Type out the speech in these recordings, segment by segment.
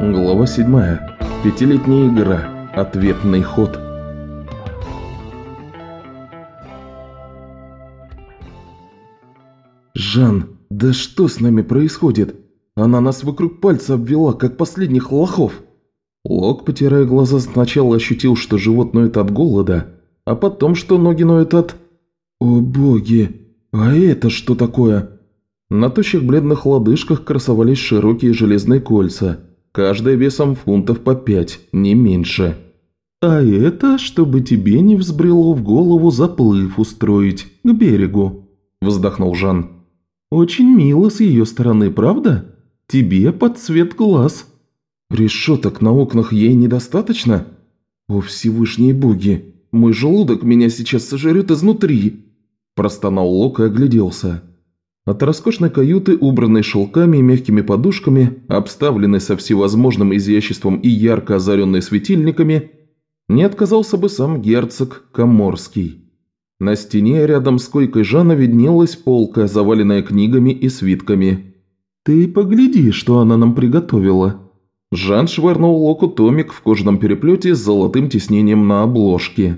Глава 7. Пятилетняя игра. Ответный ход. «Жан, да что с нами происходит? Она нас вокруг пальца обвела, как последних лохов!» Лок, потирая глаза, сначала ощутил, что живот ноет от голода, а потом, что ноги ноют от... «О боги! А это что такое?» На тощих бледных лодыжках красовались широкие железные кольца – каждая весом фунтов по пять, не меньше. А это, чтобы тебе не взбрело в голову заплыв устроить к берегу», – вздохнул Жан. «Очень мило с ее стороны, правда? Тебе под цвет глаз». «Решеток на окнах ей недостаточно?» «О, Всевышние боги, мой желудок меня сейчас сожрет изнутри!» Простонал Лок и огляделся. От роскошной каюты, убранной шелками и мягкими подушками, обставленной со всевозможным изяществом и ярко озаренной светильниками, не отказался бы сам герцог Коморский. На стене рядом с койкой Жана виднелась полка, заваленная книгами и свитками. «Ты погляди, что она нам приготовила». Жан швырнул Локу томик в кожаном переплете с золотым тиснением на обложке.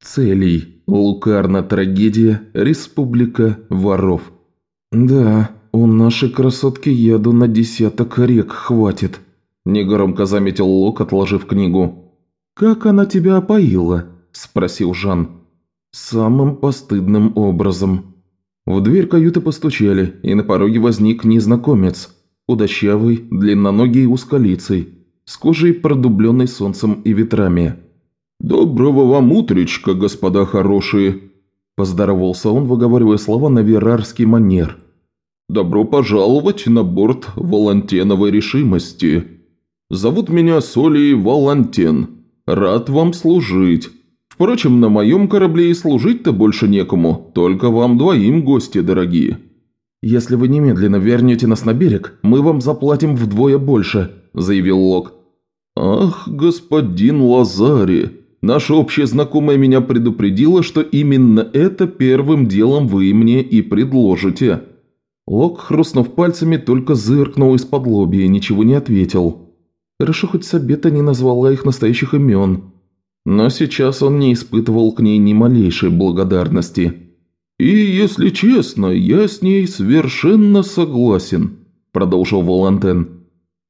Целей. Лукарна трагедия. Республика воров. «Да, у нашей красотки яду на десяток рек хватит», – негромко заметил Лок, отложив книгу. «Как она тебя опоила?» – спросил Жан. «Самым постыдным образом». В дверь каюты постучали, и на пороге возник незнакомец, худощавый, длинноногий узколицый, с кожей, продубленной солнцем и ветрами. «Доброго вам утречка, господа хорошие!» Поздоровался он, выговаривая слова на верарский манер. «Добро пожаловать на борт Волантеновой решимости. Зовут меня Солей Волантен. Рад вам служить. Впрочем, на моем корабле и служить-то больше некому, только вам двоим гости дорогие». «Если вы немедленно вернете нас на берег, мы вам заплатим вдвое больше», – заявил Лок. «Ах, господин Лазари, Наша общая знакомая меня предупредила, что именно это первым делом вы мне и предложите». Лок, хрустнув пальцами, только зыркнул из-под лоби и ничего не ответил. Хорошо, хоть Сабета не назвала их настоящих имен. Но сейчас он не испытывал к ней ни малейшей благодарности. «И, если честно, я с ней совершенно согласен», – продолжил Волантен.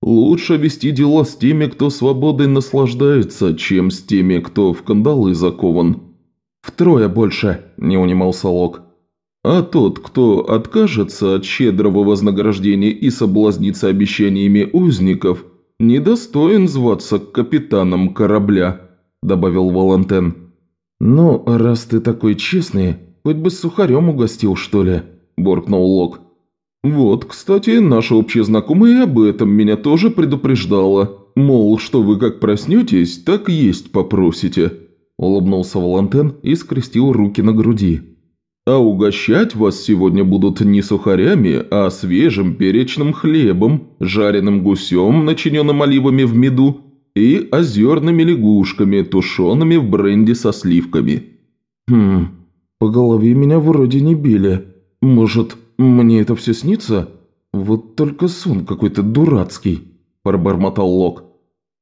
Лучше вести дела с теми, кто свободой наслаждается, чем с теми, кто в кандалы закован. Втрое больше, не унимался Лок. А тот, кто откажется от щедрого вознаграждения и соблазнится обещаниями узников, недостоин зваться капитаном корабля, добавил Валантен. «Ну, раз ты такой честный, хоть бы с сухарем угостил, что ли?» – буркнул Лок. «Вот, кстати, наша общая знакомая об этом меня тоже предупреждала. Мол, что вы как проснетесь, так есть попросите». Улыбнулся Валантен и скрестил руки на груди. «А угощать вас сегодня будут не сухарями, а свежим перечным хлебом, жареным гусем, начиненным оливами в меду, и озерными лягушками, тушеными в бренде со сливками». «Хм, по голове меня вроде не били. Может, «Мне это все снится? Вот только сон какой-то дурацкий», – пробормотал Лок.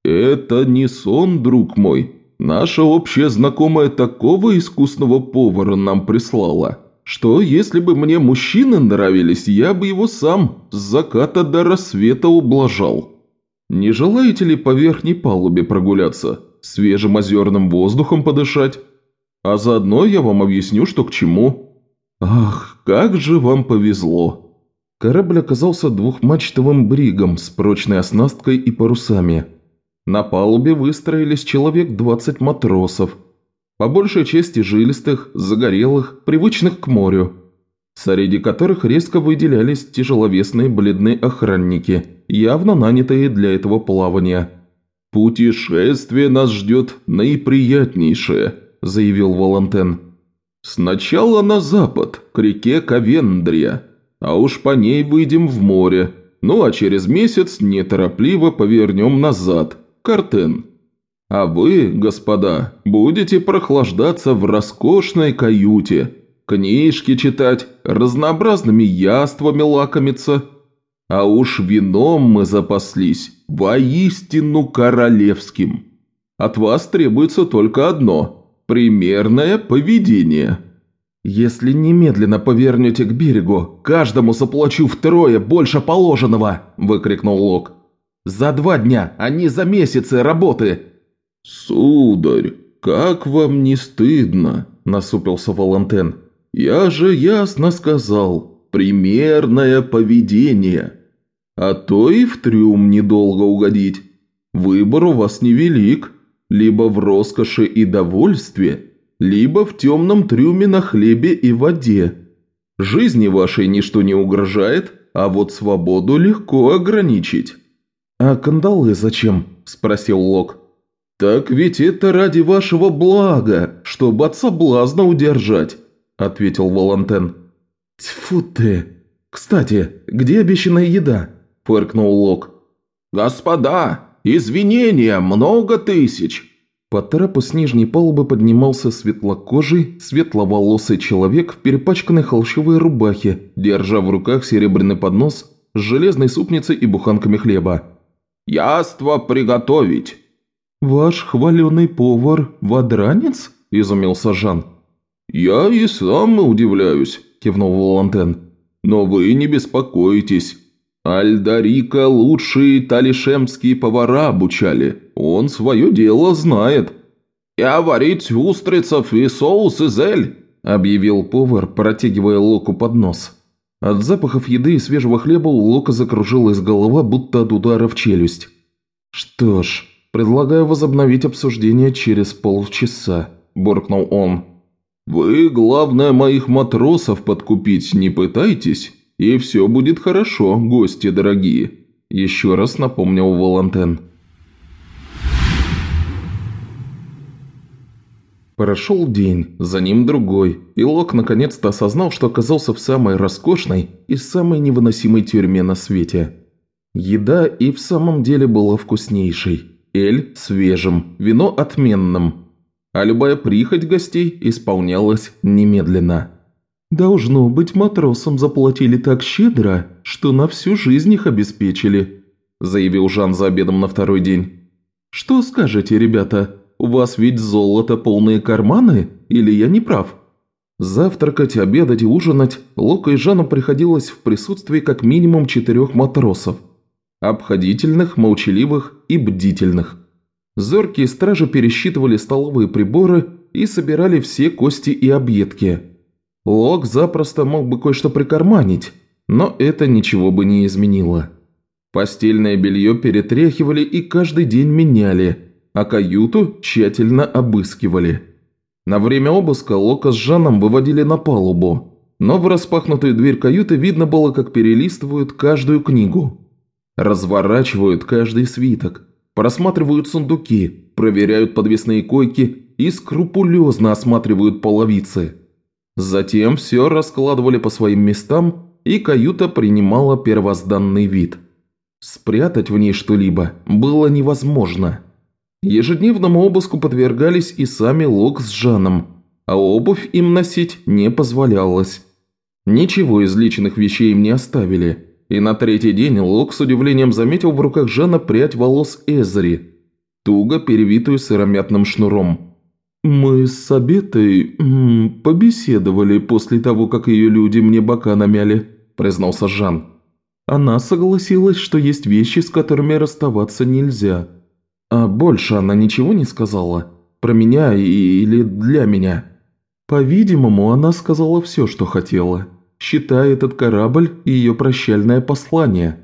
«Это не сон, друг мой. Наша общая знакомая такого искусного повара нам прислала, что если бы мне мужчины нравились, я бы его сам с заката до рассвета ублажал. Не желаете ли по верхней палубе прогуляться, свежим озерным воздухом подышать? А заодно я вам объясню, что к чему». «Ах, как же вам повезло!» Корабль оказался двухмачтовым бригом с прочной оснасткой и парусами. На палубе выстроились человек 20 матросов, по большей части жилистых, загорелых, привычных к морю, среди которых резко выделялись тяжеловесные бледные охранники, явно нанятые для этого плавания. «Путешествие нас ждет наиприятнейшее», – заявил Волантен. «Сначала на запад, к реке Ковендрия, а уж по ней выйдем в море, ну а через месяц неторопливо повернем назад, к Артен. А вы, господа, будете прохлаждаться в роскошной каюте, книжки читать, разнообразными яствами лакомиться. А уж вином мы запаслись воистину королевским. От вас требуется только одно – примерное поведение. Если немедленно повернете к берегу, каждому заплачу втрое больше положенного!» – выкрикнул Лок. «За два дня, а не за месяцы работы!» «Сударь, как вам не стыдно?» – насупился Валентен. «Я же ясно сказал, примерное поведение. А то и в трюм недолго угодить. Выбор у вас невелик, либо в роскоши и довольстве, либо в темном трюме на хлебе и воде. Жизни вашей ничто не угрожает, а вот свободу легко ограничить». «А кандалы зачем?» – спросил Лок. «Так ведь это ради вашего блага, чтобы от соблазна удержать», – ответил Волантен. «Тьфу ты! Кстати, где обещанная еда?» – фыркнул Лок. «Господа, извинения, много тысяч!» По трапу с нижней палубы поднимался светлокожий, светловолосый человек в перепачканной холщовой рубахе, держа в руках серебряный поднос с железной супницей и буханками хлеба. «Яство приготовить!» «Ваш хваленый повар – водранец?» – изумился Жан. «Я и сам удивляюсь», – кивнул Волантен. «Но вы не беспокойтесь. Альдарика лучшие талишемские повара обучали. Он свое дело знает». «Я варить устрицев и соус из эль», – объявил повар, протягивая Локу под нос. От запахов еды и свежего хлеба у Лока закружилась голова, будто от удара в челюсть. «Что ж, предлагаю возобновить обсуждение через полчаса», – буркнул он. «Вы, главное, моих матросов подкупить не пытайтесь, и все будет хорошо, гости дорогие», – еще раз напомнил Волантен. Прошел день, за ним другой, и Лок наконец-то осознал, что оказался в самой роскошной и самой невыносимой тюрьме на свете. Еда и в самом деле была вкуснейшей, эль – свежим, вино – отменным, а любая прихоть гостей исполнялась немедленно. «Должно быть, матросам заплатили так щедро, что на всю жизнь их обеспечили», – заявил Жан за обедом на второй день. «Что скажете, ребята?» У вас ведь золото полные карманы, или я не прав?» Завтракать, обедать и ужинать Лока и Жану приходилось в присутствии как минимум четырех матросов. Обходительных, молчаливых и бдительных. Зоркие стражи пересчитывали столовые приборы и собирали все кости и объедки. Лок запросто мог бы кое-что прикарманить, но это ничего бы не изменило. Постельное белье перетряхивали и каждый день меняли – а каюту тщательно обыскивали. На время обыска Лока с Жаном выводили на палубу, но в распахнутую дверь каюты видно было, как перелистывают каждую книгу. Разворачивают каждый свиток, просматривают сундуки, проверяют подвесные койки и скрупулезно осматривают половицы. Затем все раскладывали по своим местам, и каюта принимала первозданный вид. Спрятать в ней что-либо было невозможно. Ежедневному обыску подвергались и сами Лок с Жаном, а обувь им носить не позволялось. Ничего из личных вещей им не оставили, и на третий день Лок с удивлением заметил в руках Жана прядь волос Эзри, туго перевитую сыромятным шнуром. «Мы с Сабетой побеседовали после того, как ее люди мне бока намяли», – признался Жан. «Она согласилась, что есть вещи, с которыми расставаться нельзя». «А больше она ничего не сказала? Про меня или для меня?» «По-видимому, она сказала все, что хотела, считая этот корабль ее прощальное послание».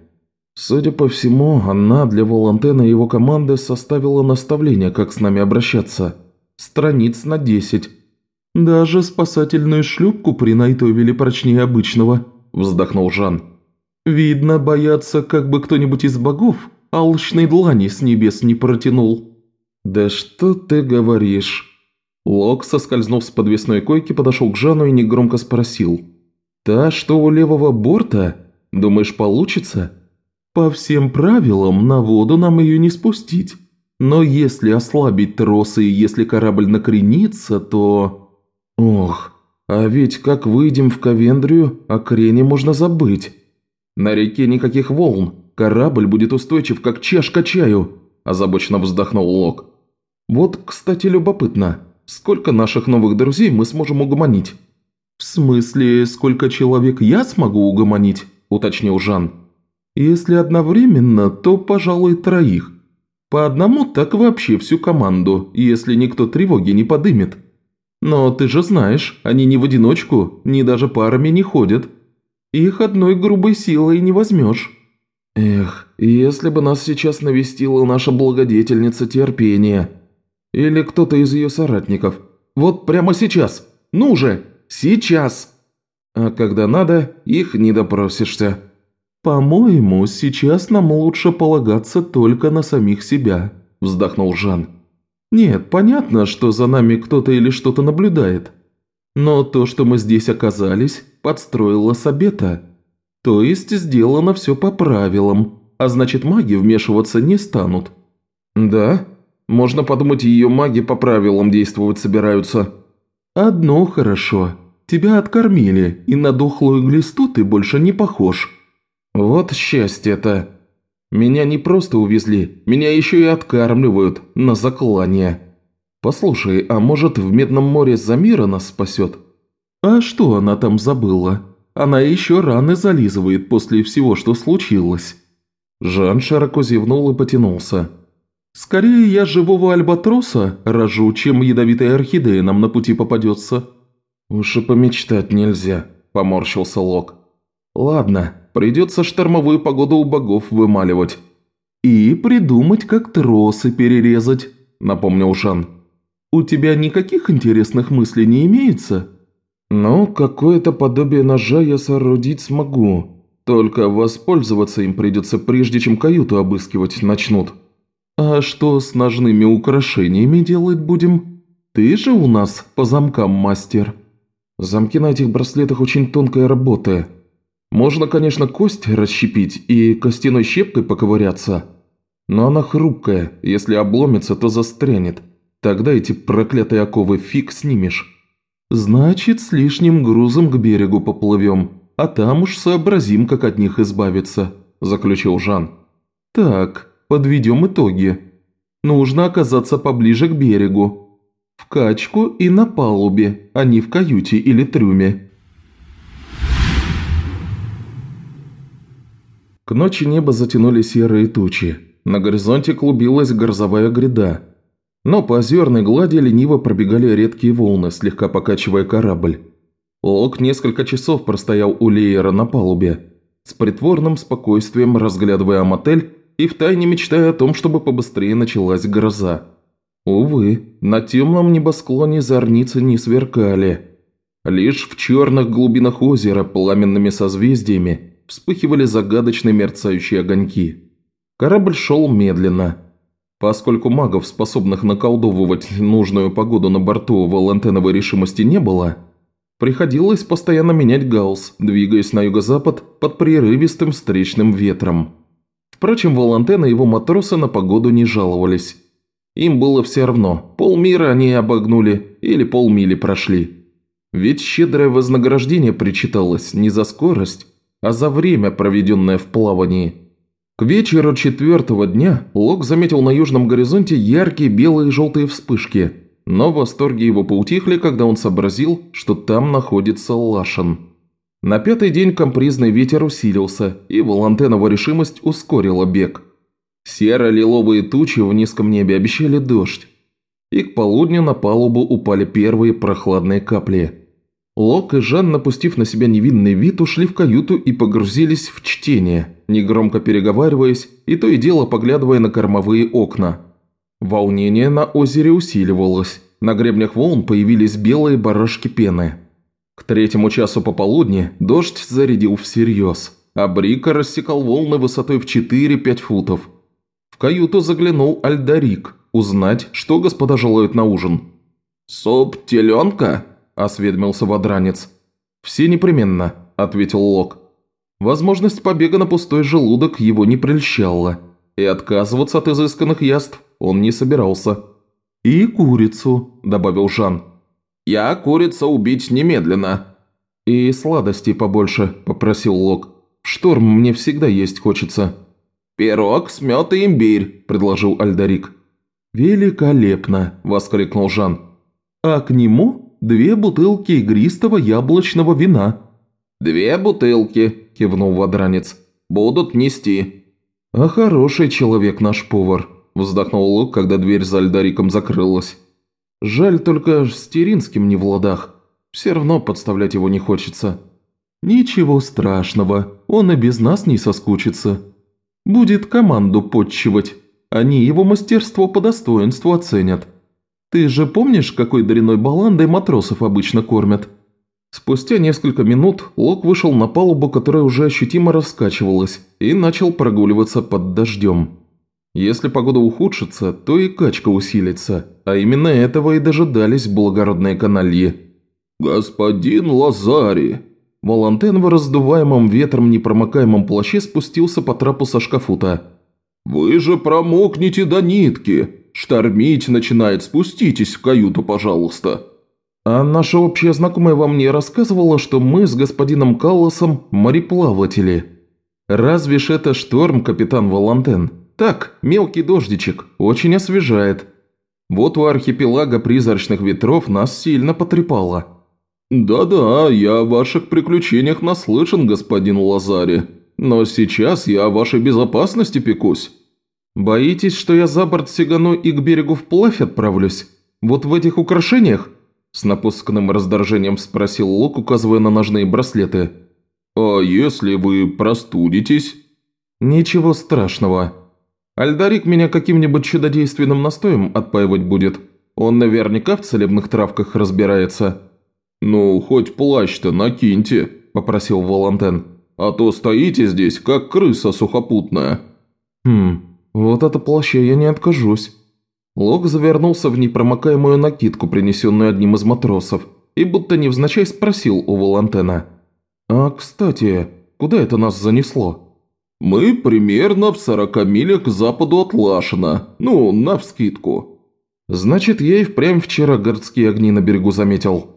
Судя по всему, она для Волантена и его команды составила наставление, как с нами обращаться. Страниц на десять. «Даже спасательную шлюпку принайтовили прочнее обычного», – вздохнул Жан. «Видно, боятся, как бы кто-нибудь из богов алчной длани с небес не протянул». «Да что ты говоришь?» Лок, соскользнув с подвесной койки, подошел к Жану и негромко спросил. «Та, что у левого борта? Думаешь, получится?» «По всем правилам, на воду нам ее не спустить. Но если ослабить тросы и если корабль накренится, то...» «Ох, а ведь как выйдем в Ковендрию, о крене можно забыть. На реке никаких волн, корабль будет устойчив, как чашка чаю», – озабоченно вздохнул Лок. «Вот, кстати, любопытно, сколько наших новых друзей мы сможем угомонить?» «В смысле, сколько человек я смогу угомонить?» – уточнил Жан. «Если одновременно, то, пожалуй, троих. По одному так вообще всю команду, если никто тревоги не подымет. Но ты же знаешь, они ни в одиночку, ни даже парами не ходят. Их одной грубой силой не возьмешь». «Эх, если бы нас сейчас навестила наша благодетельница терпения. Или кто-то из ее соратников. Вот прямо сейчас. Ну же, сейчас!» «А когда надо, их не допросишься». «По-моему, сейчас нам лучше полагаться только на самих себя», – вздохнул Жан. «Нет, понятно, что за нами кто-то или что-то наблюдает. Но то, что мы здесь оказались, подстроила Сабета. То есть сделано все по правилам, а значит маги вмешиваться не станут». «Да? Можно подумать, ее маги по правилам действовать собираются». «Одно хорошо. Тебя откормили, и на дохлую глисту ты больше не похож». «Вот счастье-то! Меня не просто увезли, меня еще и откармливают на заклание. Послушай, а может в Медном море Замира нас спасет?» «А что она там забыла? Она еще раны зализывает после всего, что случилось». Жан широко зевнул и потянулся. «Скорее я живого альбатроса рожу, чем ядовитая орхидея нам на пути попадется». «Уж и помечтать нельзя», – поморщился Лок. «Ладно, придется штормовую погоду у богов вымаливать». «И придумать, как тросы перерезать», – напомнил Жан. «У тебя никаких интересных мыслей не имеется?» «Ну, какое-то подобие ножа я соорудить смогу. Только воспользоваться им придется, прежде чем каюту обыскивать начнут». «А что с ножными украшениями делать будем? Ты же у нас по замкам мастер». «Замки на этих браслетах очень тонкая работа», можно, конечно, кость расщепить и костяной щепкой поковыряться, но она хрупкая, если обломится, то застрянет. Тогда эти проклятые оковы фиг снимешь. Значит, с лишним грузом к берегу поплывем, а там уж сообразим, как от них избавиться», – заключил Жан. «Так, подведем итоги. Нужно оказаться поближе к берегу. В качку и на палубе, а не в каюте или трюме. К ночи небо затянули серые тучи. На горизонте клубилась грозовая гряда. Но по озерной глади лениво пробегали редкие волны, слегка покачивая корабль. Лок несколько часов простоял у Леера на палубе, с притворным спокойствием разглядывая мотель и втайне мечтая о том, чтобы побыстрее началась гроза. Увы, на темном небосклоне зорницы не сверкали. Лишь в черных глубинах озера пламенными созвездиями вспыхивали загадочные мерцающие огоньки. Корабль шел медленно. Поскольку магов, способных наколдовывать нужную погоду на борту, Валентеновой решимости не было, приходилось постоянно менять гаусс, двигаясь на юго-запад под прерывистым встречным ветром. Впрочем, Валентен и его матросы на погоду не жаловались. Им было все равно, полмира они обогнули или полмили прошли. Ведь щедрое вознаграждение причиталось не за скорость, а за время, проведенное в плавании. К вечеру четвертого дня Лок заметил на южном горизонте яркие белые и желтые вспышки, но восторги его поутихли, когда он сообразил, что там находится Лашин. На пятый день компризный ветер усилился, и Волантенова решимость ускорила бег. Серо-лиловые тучи в низком небе обещали дождь, и к полудню на палубу упали первые прохладные капли – Лок и Жан, напустив на себя невинный вид, ушли в каюту и погрузились в чтение, негромко переговариваясь и то и дело поглядывая на кормовые окна. Волнение на озере усиливалось, на гребнях волн появились белые барашки пены. К третьему часу пополудни дождь зарядил всерьез, а Брика рассекал волны высотой в 4-5 футов. В каюту заглянул Альдарик, узнать, что господа желают на ужин. «Суп теленка?» Осведомился водранец. «Все непременно», – ответил Лок. Возможность побега на пустой желудок его не прельщала, и отказываться от изысканных яств он не собирался. «И курицу», – добавил Жан. «Я курица убить немедленно». «И сладостей побольше», – попросил Лок. Шторм мне всегда есть хочется». «Пирог с мед и имбирь», – предложил Альдарик. «Великолепно!» – воскликнул Жан. «А к нему две бутылки игристого яблочного вина». «Две бутылки», – кивнул Вадранец. «Будут нести». «А хороший человек наш повар», – вздохнул Лук, когда дверь за Альдариком закрылась. «Жаль только с Теринским не в ладах. Все равно подставлять его не хочется». «Ничего страшного, он и без нас не соскучится. Будет команду подчивать, они его мастерство по достоинству оценят. Ты же помнишь, какой дряной баландой матросов обычно кормят?» Спустя несколько минут Лок вышел на палубу, которая уже ощутимо раскачивалась, и начал прогуливаться под дождем. Если погода ухудшится, то и качка усилится, а именно этого и дожидались благородные канальи. «Господин Лазари!» Валантен в раздуваемом ветром непромокаемом плаще спустился по трапу со шкафута. «Вы же промокнете до нитки! Штормить начинает, спуститесь в каюту, пожалуйста!» «А наша общая знакомая вам не рассказывала, что мы с господином Калласом мореплаватели? Разве ж это шторм, капитан Валантен? Так, мелкий дождичек, очень освежает. Вот у архипелага призрачных ветров нас сильно потрепало». «Да-да, я о ваших приключениях наслышан, господин Лазари, но сейчас я о вашей безопасности пекусь». «Боитесь, что я за борт сигану и к берегу вплавь отправлюсь? Вот в этих украшениях?» С напускным раздражением спросил Лок, указывая на ножные браслеты. «А если вы простудитесь?» «Ничего страшного. Альдарик меня каким-нибудь чудодейственным настоем отпаивать будет. Он наверняка в целебных травках разбирается». «Ну, хоть плащ-то накиньте», – попросил Валантен. «А то стоите здесь, как крыса сухопутная». «Хм, вот это плаща я не откажусь». Лок завернулся в непромокаемую накидку, принесенную одним из матросов, и будто невзначай спросил у Валантена. «А, кстати, куда это нас занесло?» «Мы примерно в сорока милях к западу от Лашина, ну, навскидку». «Значит, я и впрямь вчера городские огни на берегу заметил».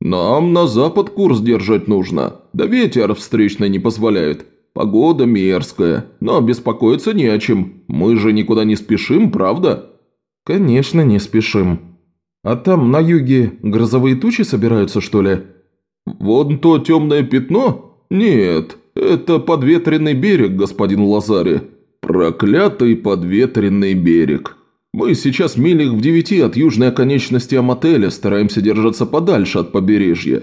«Нам на запад курс держать нужно, да ветер встречный не позволяет. Погода мерзкая, но беспокоиться не о чем. Мы же никуда не спешим, правда?» «Конечно, не спешим. А там, на юге, грозовые тучи собираются, что ли?» «Вон то темное пятно? Нет, это подветренный берег, господин Лазари. Проклятый подветренный берег. Мы сейчас милях в девяти от южной оконечности Амотеля стараемся держаться подальше от побережья.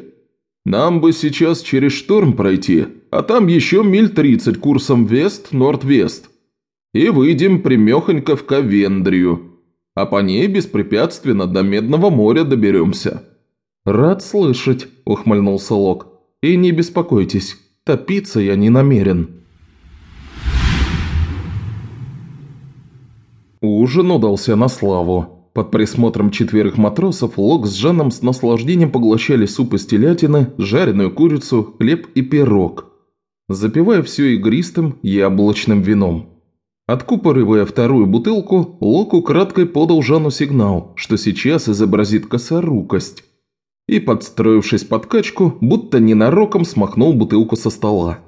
Нам бы сейчас через шторм пройти, а там еще миль тридцать курсом вест-норд-вест. И выйдем примехонько в Ковендрию» а по ней беспрепятственно до Медного моря доберемся». «Рад слышать», – ухмыльнулся Лок. «И не беспокойтесь, топиться я не намерен». Ужин удался на славу. Под присмотром четверых матросов Лок с Жаном с наслаждением поглощали суп из телятины, жареную курицу, хлеб и пирог, запивая все игристым яблочным вином. Откупоривая вторую бутылку, Локу краткой подал Жану сигнал, что сейчас изобразит косорукость. И, подстроившись под качку, будто ненароком смахнул бутылку со стола.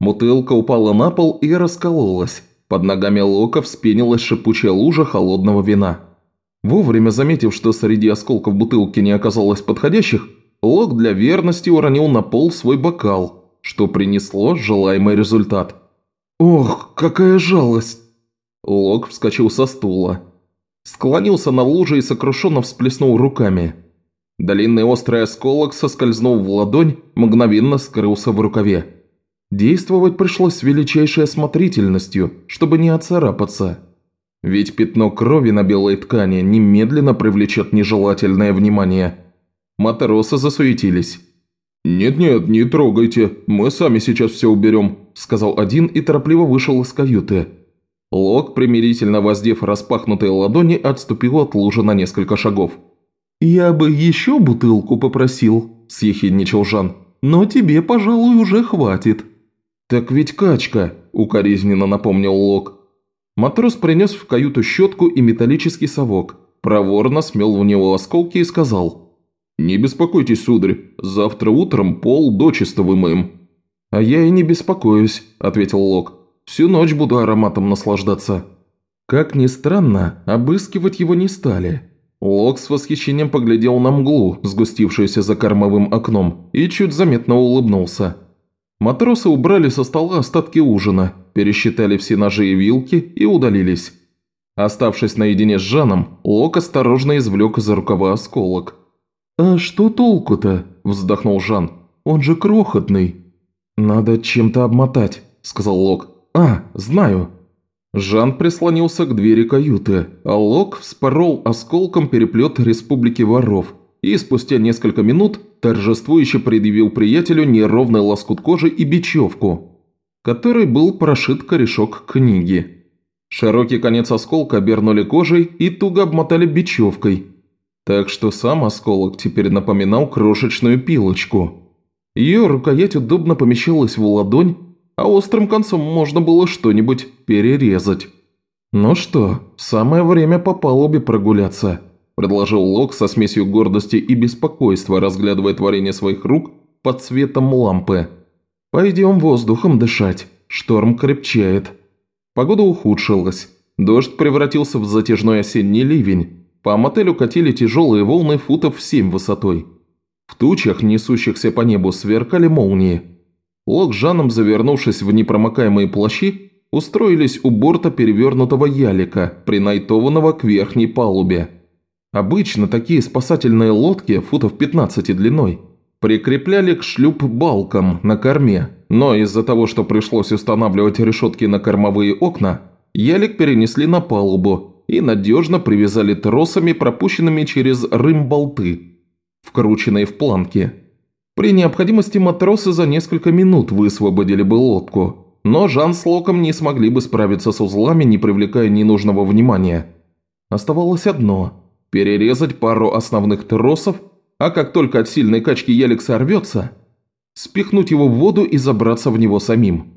Бутылка упала на пол и раскололась. Под ногами Лока вспенилась шипучая лужа холодного вина. Вовремя заметив, что среди осколков бутылки не оказалось подходящих, Лок для верности уронил на пол свой бокал, что принесло желаемый результат – «Ох, какая жалость!» Лок вскочил со стула. Склонился на луже и сокрушенно всплеснул руками. Длинный острый осколок соскользнул в ладонь, мгновенно скрылся в рукаве. Действовать пришлось с величайшей осмотрительностью, чтобы не отцарапаться. Ведь пятно крови на белой ткани немедленно привлечет нежелательное внимание. Матросы засуетились. «Нет-нет, не трогайте, мы сами сейчас все уберем», – сказал один и торопливо вышел из каюты. Лок, примирительно воздев распахнутые ладони, отступил от лужи на несколько шагов. «Я бы еще бутылку попросил», – съехидничал Жан. «Но тебе, пожалуй, уже хватит». «Так ведь качка», – укоризненно напомнил Лок. Матрос принес в каюту щетку и металлический совок, проворно смел в него осколки и сказал – «Не беспокойтесь, сударь, завтра утром пол дочисто вымоем». «А я и не беспокоюсь», – ответил Лок. «Всю ночь буду ароматом наслаждаться». Как ни странно, обыскивать его не стали. Лок с восхищением поглядел на мглу, сгустившуюся за кормовым окном, и чуть заметно улыбнулся. Матросы убрали со стола остатки ужина, пересчитали все ножи и вилки и удалились. Оставшись наедине с Жаном, Лок осторожно извлек из рукава осколок. «А что толку-то?» – вздохнул Жан. «Он же крохотный». «Надо чем-то обмотать», – сказал Лок. «А, знаю». Жан прислонился к двери каюты, а Лок вспорол осколком переплет Республики Воров и спустя несколько минут торжествующе предъявил приятелю неровный лоскут кожи и бечевку, которой был прошит корешок книги. Широкий конец осколка обернули кожей и туго обмотали бечевкой, так что сам осколок теперь напоминал крошечную пилочку. Ее рукоять удобно помещалась в ладонь, а острым концом можно было что-нибудь перерезать. «Ну что, самое время по палубе прогуляться», – предложил Лок со смесью гордости и беспокойства, разглядывая творение своих рук под светом лампы. «Пойдем воздухом дышать, шторм крепчает». Погода ухудшилась. Дождь превратился в затяжной осенний ливень. По мотелю катили тяжелые волны футов в семь высотой. В тучах, несущихся по небу, сверкали молнии. Лок с Жаном, завернувшись в непромокаемые плащи, устроились у борта перевернутого ялика, принайтованного к верхней палубе. Обычно такие спасательные лодки, футов 15 длиной, прикрепляли к шлюп-балкам на корме, но из-за того, что пришлось устанавливать решетки на кормовые окна, ялик перенесли на палубу и надежно привязали тросами, пропущенными через рым-болты вкрученные в планки. При необходимости матросы за несколько минут высвободили бы лодку, но Жан с Локом не смогли бы справиться с узлами, не привлекая ненужного внимания. Оставалось одно – перерезать пару основных тросов, а как только от сильной качки елик сорвется, спихнуть его в воду и забраться в него самим.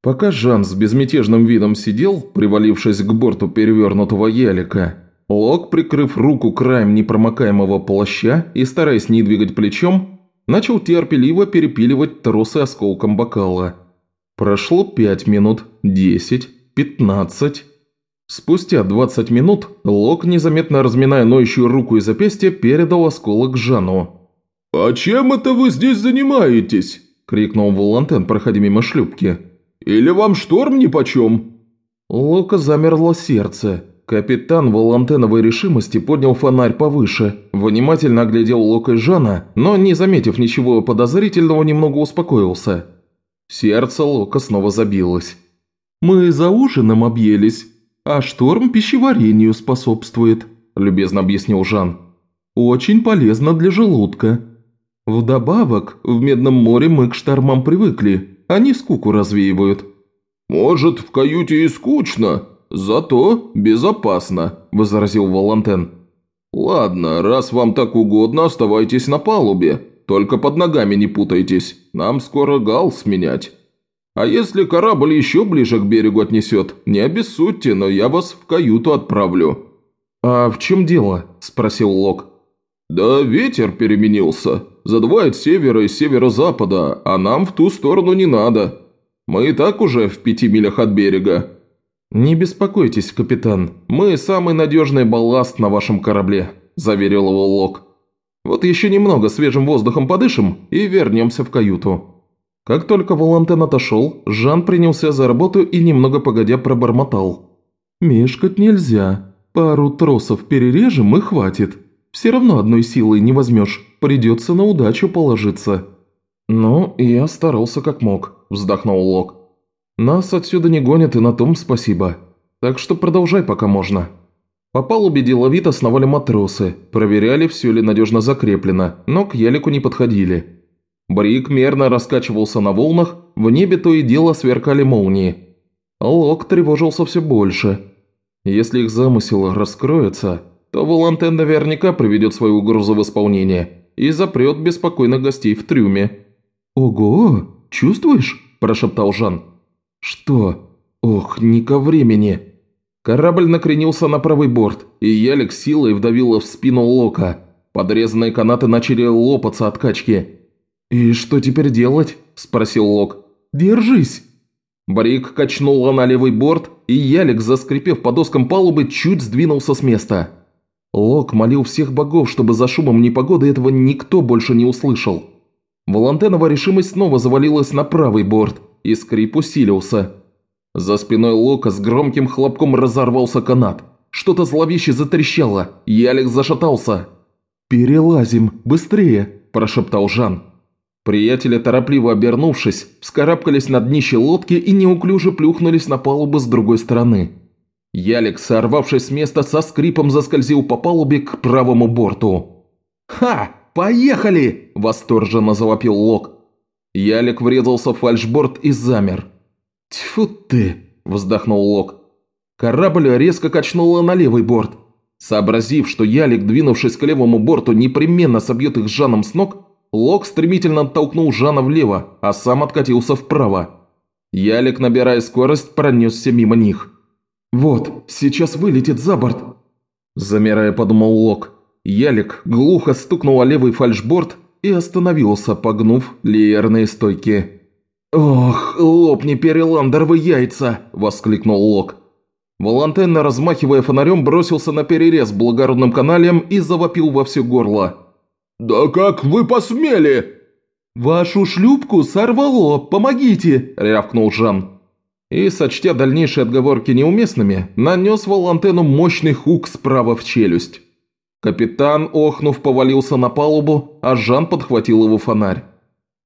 Пока Жан с безмятежным видом сидел, привалившись к борту перевернутого ялика, Лок, прикрыв руку краем непромокаемого плаща и стараясь не двигать плечом, начал терпеливо перепиливать тросы осколком бокала. Прошло пять минут, десять, пятнадцать. Спустя двадцать минут Лок, незаметно разминая ноющую руку и запястье, передал осколок Жану. «А чем это вы здесь занимаетесь?» – крикнул Волантен, проходя мимо шлюпки. «Или вам шторм нипочем?» Лока замерло сердце. Капитан волантеновой решимости поднял фонарь повыше, внимательно оглядел Лока и Жана, но, не заметив ничего подозрительного, немного успокоился. Сердце Лока снова забилось. «Мы за ужином объелись, а шторм пищеварению способствует», – любезно объяснил Жан. «Очень полезно для желудка. Вдобавок, в Медном море мы к штормам привыкли, они скуку развеивают». «Может, в каюте и скучно?» «Зато безопасно», – возразил Волантен. «Ладно, раз вам так угодно, оставайтесь на палубе. Только под ногами не путайтесь. Нам скоро галс менять. А если корабль еще ближе к берегу отнесет, не обессудьте, но я вас в каюту отправлю». «А в чем дело?» – спросил Лок. «Да ветер переменился. Задувает севера и северо-запада, а нам в ту сторону не надо. Мы и так уже в пяти милях от берега. «Не беспокойтесь, капитан, мы самый надежный балласт на вашем корабле», – заверил его Лок. «Вот еще немного свежим воздухом подышим и вернемся в каюту». Как только Волантен отошел, Жан принялся за работу и немного погодя пробормотал. «Мешкать нельзя. Пару тросов перережем и хватит. Все равно одной силой не возьмешь, придется на удачу положиться». «Ну, я старался как мог», – вздохнул Лок. Нас отсюда не гонят и на том спасибо. Так что продолжай, пока можно». По палубе деловито сновали матросы, проверяли, все ли надежно закреплено, но к ялику не подходили. Брик мерно раскачивался на волнах, в небе то и дело сверкали молнии. Лок тревожился все больше. Если их замысел раскроется, то Волантен наверняка приведет свою угрозу в исполнение и запрет беспокойных гостей в трюме. «Ого, чувствуешь?» – прошептал Жан. «Что? Ох, не ко времени!» Корабль накренился на правый борт, и ялик силой вдавила в спину Лока. Подрезанные канаты начали лопаться от качки. «И что теперь делать?» – спросил Лок. Держись!» Брик качнула на левый борт, и ялик, заскрипев по доскам палубы, чуть сдвинулся с места. Лок молил всех богов, чтобы за шумом непогоды этого никто больше не услышал. Валантенова решимость снова завалилась на правый борт, и скрип усилился. За спиной Лока с громким хлопком разорвался канат. Что-то зловеще затрещало, ялик зашатался. «Перелазим, быстрее!» – прошептал Жан. Приятели, торопливо обернувшись, вскарабкались на днище лодки и неуклюже плюхнулись на палубу с другой стороны. Ялик, сорвавшись с места, со скрипом заскользил по палубе к правому борту. «Ха! Поехали!» – восторженно завопил Лок. Ялик врезался в фальшборд и замер. «Тьфу ты!» – вздохнул Лок. Корабль резко качнуло на левый борт. Сообразив, что Ялик, двинувшись к левому борту, непременно собьет их с Жаном с ног, Лок стремительно оттолкнул Жана влево, а сам откатился вправо. Ялик, набирая скорость, пронесся мимо них. «Вот, сейчас вылетит за борт!» Замирая, подумал Лок. Ялик глухо стукнул о левый фальшборд и остановился, погнув леерные стойки. «Ох, лопни переландеровы яйца!» – воскликнул Лок. Волантенна, размахивая фонарем, бросился на перерез благородным каналем и завопил во все горло. «Да как вы посмели?» «Вашу шлюпку сорвало, помогите!» – рявкнул Жан. И, сочтя дальнейшие отговорки неуместными, нанес Волантену мощный хук справа в челюсть. Капитан, охнув, повалился на палубу, а Жан подхватил его фонарь.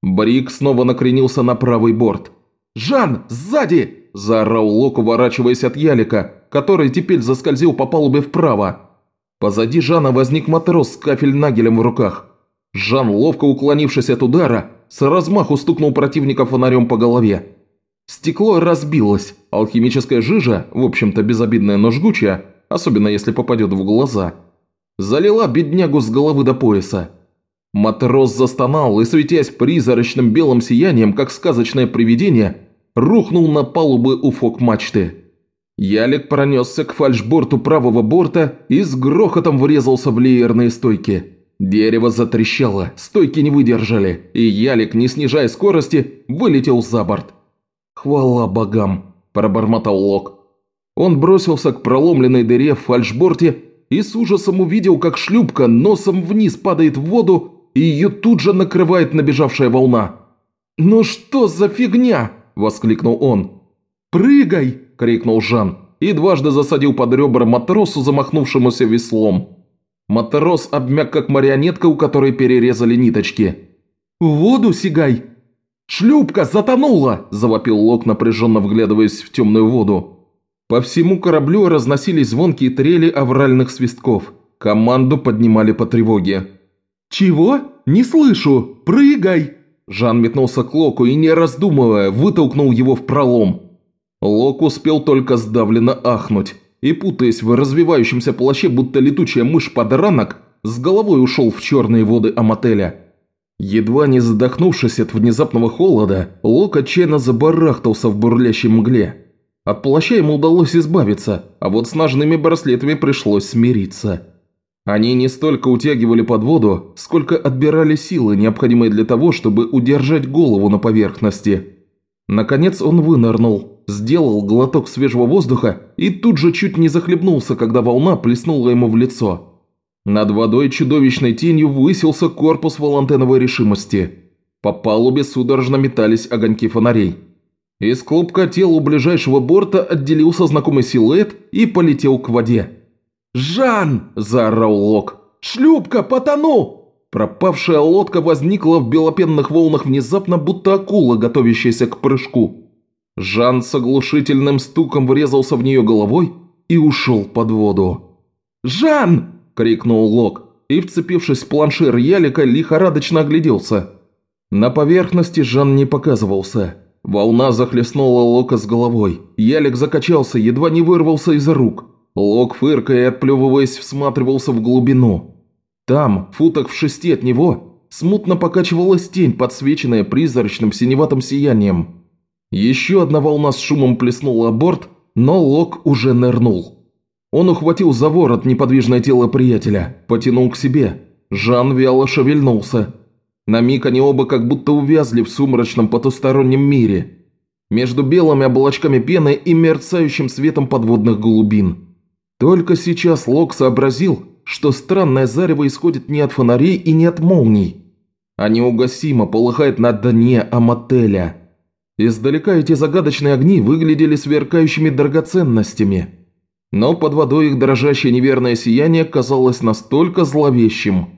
Брик снова накренился на правый борт. «Жан, сзади!» – заорал Лок, уворачиваясь от ялика, который теперь заскользил по палубе вправо. Позади Жана возник матрос с кафель-нагелем в руках. Жан, ловко уклонившись от удара, с размаху стукнул противника фонарем по голове. Стекло разбилось, алхимическая жижа, в общем-то безобидная, но жгучая, особенно если попадет в глаза, залила беднягу с головы до пояса. Матрос застонал и, светясь призрачным белым сиянием, как сказочное привидение, рухнул на палубы у фок-мачты. Ялик пронесся к фальшборту правого борта и с грохотом врезался в леерные стойки. Дерево затрещало, стойки не выдержали, и Ялик, не снижая скорости, вылетел за борт. «Хвала богам!» – пробормотал Лок. Он бросился к проломленной дыре в фальшборте и с ужасом увидел, как шлюпка носом вниз падает в воду и ее тут же накрывает набежавшая волна. «Ну что за фигня?» – воскликнул он. «Прыгай!» – крикнул Жан и дважды засадил под ребра матросу, замахнувшемуся веслом. Матрос обмяк, как марионетка, у которой перерезали ниточки. «В воду сигай!» «Шлюпка затонула!» – завопил Лок, напряженно вглядываясь в темную воду. По всему кораблю разносились звонкие трели авральных свистков. Команду поднимали по тревоге. «Чего? Не слышу! Прыгай!» Жан метнулся к Локу и, не раздумывая, вытолкнул его в пролом. Лок успел только сдавленно ахнуть и, путаясь в развивающемся плаще, будто летучая мышь-подранок, с головой ушел в черные воды Амотеля. Едва не задохнувшись от внезапного холода, Лок отчаянно забарахтался в бурлящей мгле. От плаща ему удалось избавиться, а вот с ножными браслетами пришлось смириться. Они не столько утягивали под воду, сколько отбирали силы, необходимые для того, чтобы удержать голову на поверхности. Наконец он вынырнул, сделал глоток свежего воздуха и тут же чуть не захлебнулся, когда волна плеснула ему в лицо. Над водой чудовищной тенью высился корпус волантеновой решимости. По палубе судорожно метались огоньки фонарей. Из клубка тел у ближайшего борта отделился знакомый силуэт и полетел к воде. «Жан!» – заорал Лок. «Шлюпка, потону!» Пропавшая лодка возникла в белопенных волнах внезапно, будто акула, готовящаяся к прыжку. Жан с оглушительным стуком врезался в нее головой и ушел под воду. «Жан!» – крикнул Лок и, вцепившись в планшир ялика, лихорадочно огляделся. На поверхности Жан не показывался. Волна захлестнула Лока с головой. Ялик закачался, едва не вырвался из рук. Лок, фыркая и отплевываясь, всматривался в глубину. Там, футок в шести от него, смутно покачивалась тень, подсвеченная призрачным синеватым сиянием. Еще одна волна с шумом плеснула борт, но Лок уже нырнул. Он ухватил за ворот неподвижное тело приятеля, потянул к себе. Жан вяло шевельнулся. На миг они оба как будто увязли в сумрачном потустороннем мире. Между белыми облачками пены и мерцающим светом подводных голубин. Только сейчас Лок сообразил, что странное зарево исходит не от фонарей и не от молний, а неугасимо полыхает на дне Амотеля. Издалека эти загадочные огни выглядели сверкающими драгоценностями, но под водой их дрожащее неверное сияние казалось настолько зловещим,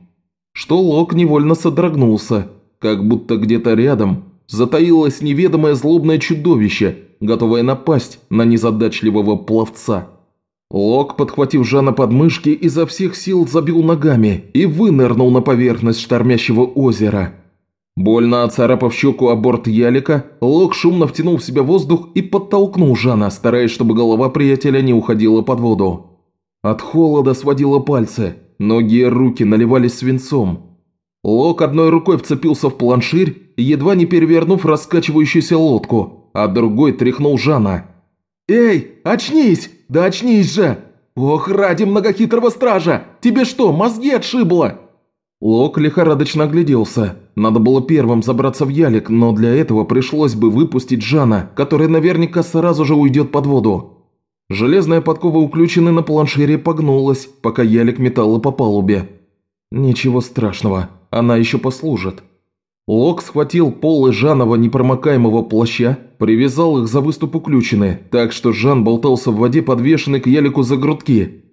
что Лок невольно содрогнулся, как будто где-то рядом затаилось неведомое злобное чудовище, готовое напасть на незадачливого пловца. Лок, подхватив Жана под мышки, изо всех сил забил ногами и вынырнул на поверхность штормящего озера. Больно оцарапав щеку о борт ялика, Лок шумно втянул в себя воздух и подтолкнул Жана, стараясь, чтобы голова приятеля не уходила под воду. От холода сводило пальцы, ноги и руки наливались свинцом. Лок одной рукой вцепился в планширь, едва не перевернув раскачивающуюся лодку, а другой тряхнул Жана. «Эй, очнись! Да очнись же! Ох, ради многохитрого стража! Тебе что, мозги отшибло?» Лок лихорадочно огляделся. Надо было первым забраться в ялик, но для этого пришлось бы выпустить Жана, который наверняка сразу же уйдет под воду. Железная подкова уключена на планшире погнулась, пока ялик металла по палубе. Ничего страшного, она еще послужит. Лок схватил полы Жанова непромокаемого плаща, привязал их за выступ уключены, так что Жан болтался в воде, подвешенный к ялику за грудки,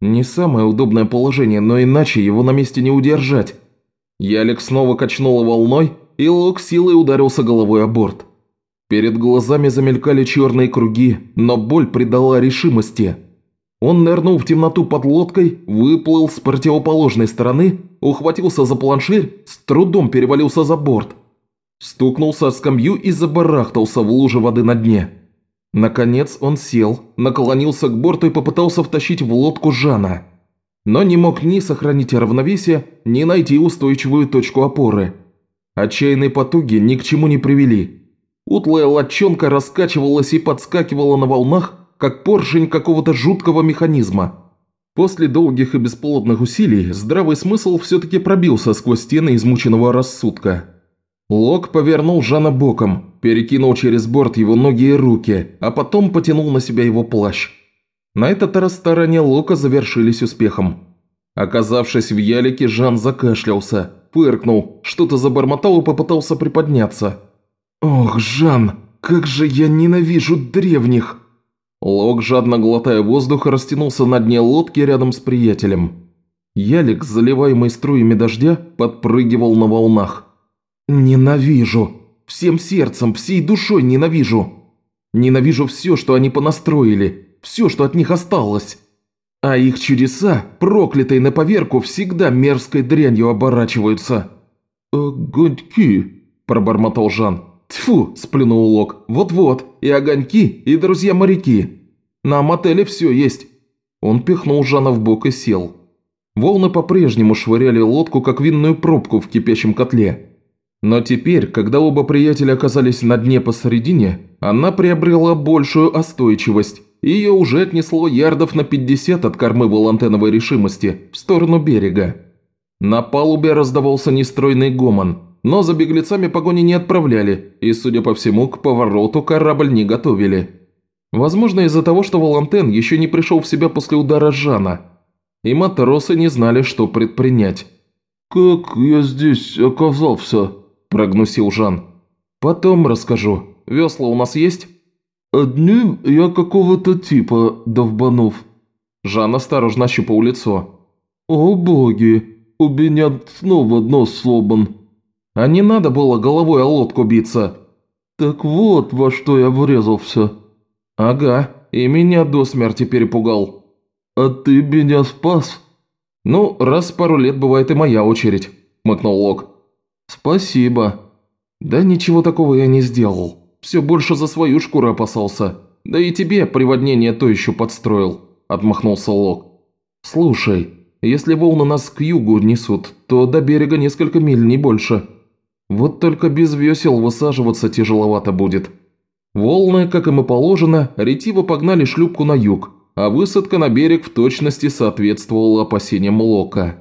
не самое удобное положение, но иначе его на месте не удержать. Ялик снова качнула волной, и Лок силой ударился головой о борт. Перед глазами замелькали черные круги, но боль придала решимости. Он нырнул в темноту под лодкой, выплыл с противоположной стороны, ухватился за планширь, с трудом перевалился за борт. Стукнулся о скамью и забарахтался в луже воды на дне. Наконец он сел, наклонился к борту и попытался втащить в лодку Жана. Но не мог ни сохранить равновесие, ни найти устойчивую точку опоры. Отчаянные потуги ни к чему не привели. Утлая лодчонка раскачивалась и подскакивала на волнах, как поршень какого-то жуткого механизма. После долгих и бесплодных усилий здравый смысл все-таки пробился сквозь стены измученного рассудка. Лок повернул Жана боком, перекинул через борт его ноги и руки, а потом потянул на себя его плащ. На этот раз старания Лока завершились успехом. Оказавшись в ялике, Жан закашлялся, пыркнул, что-то забормотал и попытался приподняться. «Ох, Жан, как же я ненавижу древних!» Лок, жадно глотая воздух, растянулся на дне лодки рядом с приятелем. Ялик, заливаемый струями дождя, подпрыгивал на волнах. «Ненавижу! Всем сердцем, всей душой ненавижу! Ненавижу все, что они понастроили, все, что от них осталось!» А их чудеса, проклятые на поверку, всегда мерзкой дрянью оборачиваются. «Огоньки», – пробормотал Жан. «Тьфу!» – сплюнул Лок. «Вот-вот, и огоньки, и друзья-моряки. На мотеле все есть». Он пихнул Жана в бок и сел. Волны по-прежнему швыряли лодку, как винную пробку в кипящем котле. Но теперь, когда оба приятеля оказались на дне посередине, она приобрела большую остойчивость. Ее уже отнесло ярдов на 50 от кормы волантеновой решимости в сторону берега. На палубе раздавался нестройный гомон, но за беглецами погони не отправляли, и, судя по всему, к повороту корабль не готовили. Возможно, из-за того, что Волантен еще не пришел в себя после удара Жана, и матросы не знали, что предпринять. «Как я здесь оказался?» прогнусил Жан. «Потом расскажу. Весла у нас есть?» «Одни я какого-то типа, довбанув». Жан осторожно щупал лицо. «О боги, у меня снова нос сломан». «А не надо было головой о лодку биться». «Так вот, во что я врезался». «Ага, и меня до смерти перепугал». «А ты меня спас?» «Ну, раз пару лет бывает и моя очередь», – мыкнул Лок. «Спасибо». «Да ничего такого я не сделал. Все больше за свою шкуру опасался. Да и тебе приводнение то еще подстроил», – отмахнулся Лок. «Слушай, если волны нас к югу несут, то до берега несколько миль, не больше. Вот только без весел высаживаться тяжеловато будет». Волны, как им и положено, ретиво погнали шлюпку на юг, а высадка на берег в точности соответствовала опасениям Лока.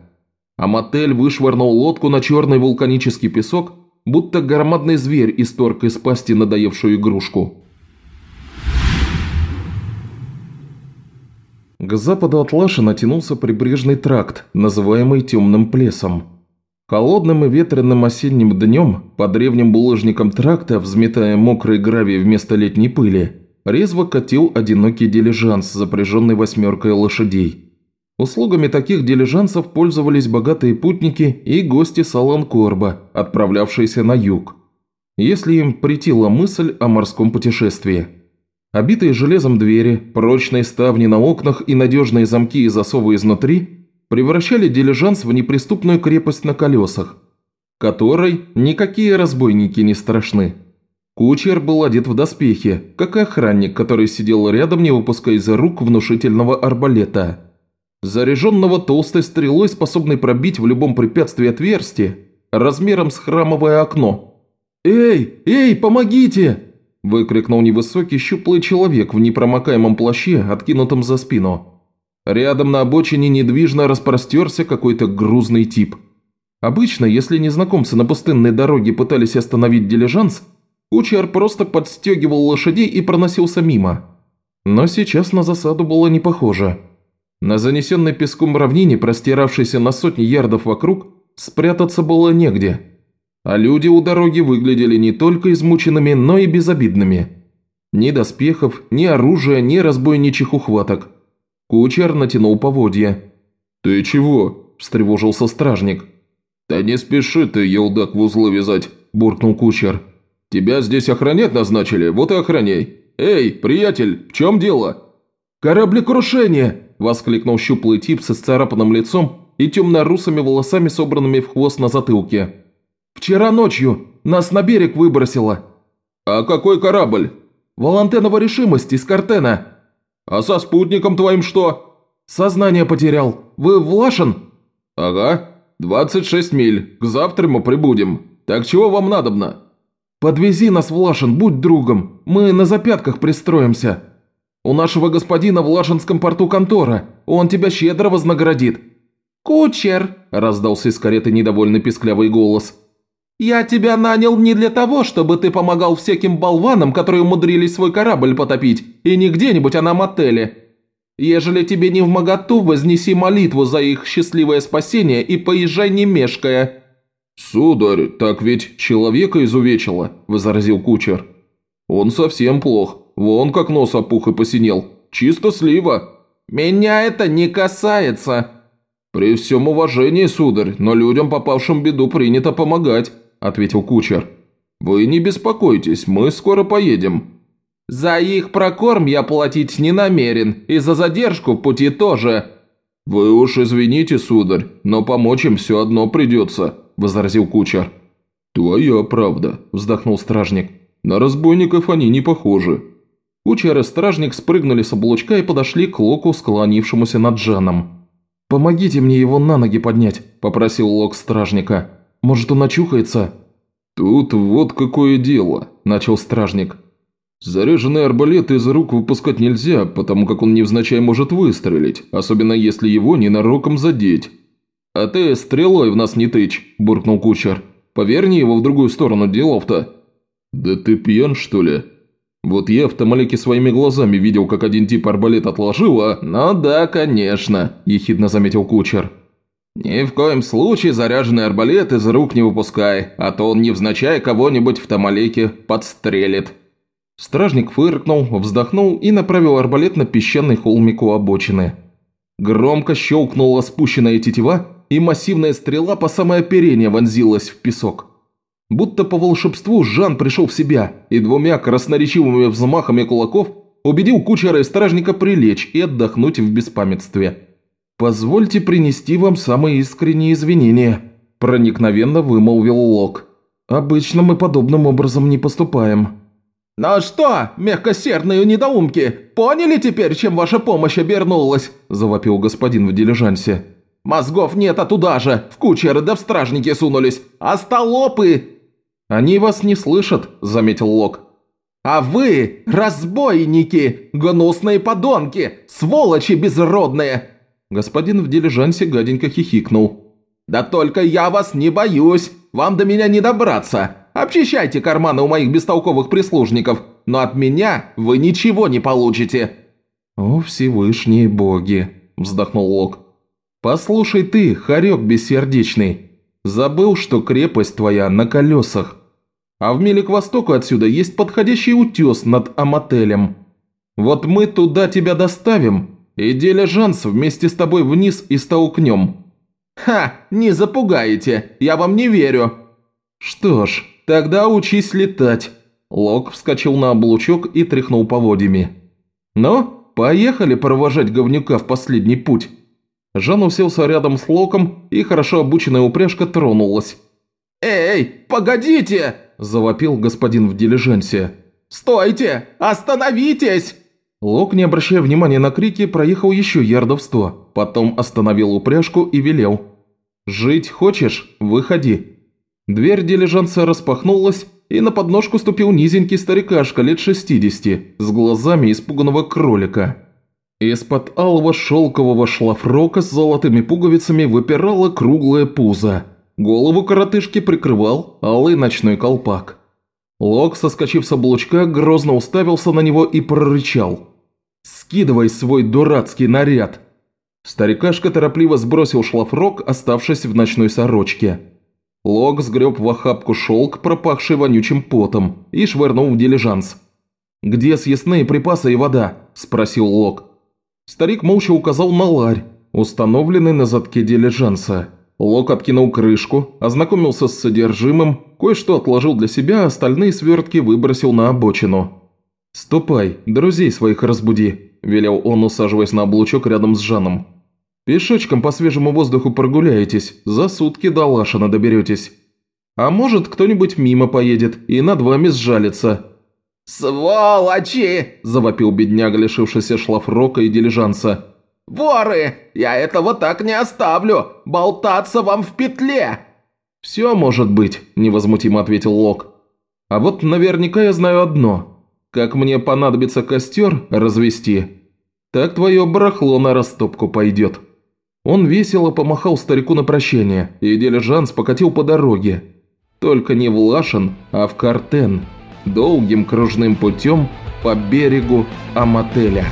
а мотель вышвырнул лодку на черный вулканический песок, будто громадный зверь исторг из пасти надоевшую игрушку. К западу от Лаши натянулся прибрежный тракт, называемый Темным Плесом. Холодным и ветреным осенним днем по древним булыжникам тракта, взметая мокрый гравий вместо летней пыли, резво катил одинокий дилижанс, запряженный восьмеркой лошадей. Услугами таких дилижансов пользовались богатые путники и гости Саланкорба, отправлявшиеся на юг, если им претила мысль о морском путешествии. Обитые железом двери, прочные ставни на окнах и надежные замки и засовы изнутри превращали дилижанс в неприступную крепость на колесах, которой никакие разбойники не страшны. Кучер был одет в доспехи, как и охранник, который сидел рядом, не выпуская из рук внушительного арбалета. Заряженного толстой стрелой, способной пробить в любом препятствии отверстие, размером с храмовое окно. «Эй, эй, помогите!» – выкрикнул невысокий щуплый человек в непромокаемом плаще, откинутом за спину. Рядом на обочине недвижно распростерся какой-то грузный тип. Обычно, если незнакомцы на пустынной дороге пытались остановить дилижанс – Кучер просто подстегивал лошадей и проносился мимо. Но сейчас на засаду было не похоже. На занесенной песком равнине, простиравшейся на сотни ярдов вокруг, спрятаться было негде. А люди у дороги выглядели не только измученными, но и безобидными. Ни доспехов, ни оружия, ни разбойничьих ухваток. Кучер натянул поводья. «Ты чего?» – встревожился стражник. «Да не спеши ты, елдак, в узлы вязать», – буркнул кучер. Тебя здесь охранять назначили, вот и охраняй. Эй, приятель, в чем дело?» «Кораблекрушение!» – воскликнул щуплый тип со сцарапанным лицом и темно-русыми волосами, собранными в хвост на затылке. «Вчера ночью нас на берег выбросило». «А какой корабль?» «Волантенова решимость из Картена». «А со спутником твоим что?» «Сознание потерял. Вы Влашин?» «Ага. 26 миль. К завтра мы прибудем. Так чего вам надобно?» «Подвези нас, Влашин, будь другом, мы на запятках пристроимся. У нашего господина в Лашинском порту контора, он тебя щедро вознаградит». «Кучер!» – раздался из кареты недовольный писклявый голос. «Я тебя нанял не для того, чтобы ты помогал всяким болванам, которые умудрились свой корабль потопить, и не где-нибудь, а на мотеле. Ежели тебе не в моготу, вознеси молитву за их счастливое спасение и поезжай не мешкая». «Сударь, так ведь человека изувечило», – возразил кучер. «Он совсем плох. Вон как нос опух и посинел. Чисто слива». «Меня это не касается». «При всем уважении, сударь, но людям, попавшим в беду, принято помогать», – ответил кучер. «Вы не беспокойтесь, мы скоро поедем». «За их прокорм я платить не намерен, и за задержку в пути тоже». «Вы уж извините, сударь, но помочь им все одно придется», – возразил кучер. «Твоя правда», – вздохнул стражник. «На разбойников они не похожи». Кучер и стражник спрыгнули с облучка и подошли к Локу, склонившемуся над Джаном. «Помогите мне его на ноги поднять», – попросил Лок стражника. «Может, он очухается?» «Тут вот какое дело», – начал стражник. «Заряженный арбалет из рук выпускать нельзя, потому как он невзначай может выстрелить, особенно если его ненароком задеть. «А ты стрелой в нас не тычь», – буркнул кучер. «Поверни его в другую сторону делов-то». «Да ты пьян, что ли? Вот я в Тамалеке своими глазами видел, как один тип арбалет отложил, а...» «Ну да, конечно», – ехидно заметил кучер. «Ни в коем случае заряженный арбалет из рук не выпускай, а то он невзначай кого-нибудь в Тамалеке подстрелит». Стражник фыркнул, вздохнул и направил арбалет на песчаный холмик у обочины. Громко щелкнула спущенная тетива, и массивная стрела по самое оперение вонзилась в песок. Будто по волшебству Жан пришел в себя и двумя красноречивыми взмахами кулаков убедил кучера и стражника прилечь и отдохнуть в беспамятстве. «Позвольте принести вам самые искренние извинения», – проникновенно вымолвил Лок. «Обычно мы подобным образом не поступаем». «Ну что, мягкосердные недоумки, поняли теперь, чем ваша помощь обернулась?» – завопил господин в дилижансе. Мозгов нет, а туда же, в кучеры да в стражники сунулись. Остолопы!» «Они вас не слышат», – заметил Лок. «А вы, разбойники, гнусные подонки, сволочи безродные!» Господин в дилижансе гаденько хихикнул. Да только я вас не боюсь, вам до меня не добраться. Обчищайте карманы у моих бестолковых прислужников, но от меня вы ничего не получите». «О, Всевышние боги!» – вздохнул Лок. «Послушай ты, хорек бессердечный, забыл, что крепость твоя на колесах, а в миле к востоку отсюда есть подходящий утес над Амотелем. Вот мы туда тебя доставим, и дилижанс вместе с тобой вниз и столкнем». «Ха, не запугаете, я вам не верю». «Что ж, тогда учись летать». Лок вскочил на облучок и тряхнул поводьями. «Ну, поехали провожать говнюка в последний путь». Жан уселся рядом с Локом, и хорошо обученная упряжка тронулась. «Эй, погодите!» – завопил господин в дилижансе. «Стойте! Остановитесь!» Лок, не обращая внимания на крики, проехал еще ярдов сто, потом остановил упряжку и велел. «Жить хочешь? Выходи». Дверь дилижанса распахнулась, и на подножку ступил низенький старикашка лет 60 с глазами испуганного кролика. Из-под алого шелкового шлафрока с золотыми пуговицами выпирало круглое пузо. Голову коротышки прикрывал алый ночной колпак. Лок, соскочив с облучка, грозно уставился на него и прорычал. «Скидывай свой дурацкий наряд!» Старикашка торопливо сбросил шлафрок, оставшись в ночной сорочке. Лок сгреб в охапку шелк, пропахший вонючим потом, и швырнул в дилижанс. «Где съестные припасы и вода?» – спросил Лок. Старик молча указал на ларь, установленный на задке дилижанса. Лок откинул крышку, ознакомился с содержимым, кое-что отложил для себя, а остальные свертки выбросил на обочину. «Ступай, друзей своих разбуди», – велел он, усаживаясь на облучок рядом с Жаном. «Пешочком по свежему воздуху прогуляетесь, за сутки до Лашина доберетесь. А может, кто-нибудь мимо поедет и над вами сжалится, «Сволочи!» – завопил бедняга, лишившийся шлафрока и дилижанса. «Воры! Я этого так не оставлю! Болтаться вам в петле!» «Все может быть», – невозмутимо ответил Лок. «А вот наверняка я знаю одно. Как мне понадобится костер развести, так твое барахло на растопку пойдет». Он весело помахал старику на прощание, и дилижанс покатил по дороге. Только не в Лашин, а в Картен долгим кружным путем по берегу Амотеля.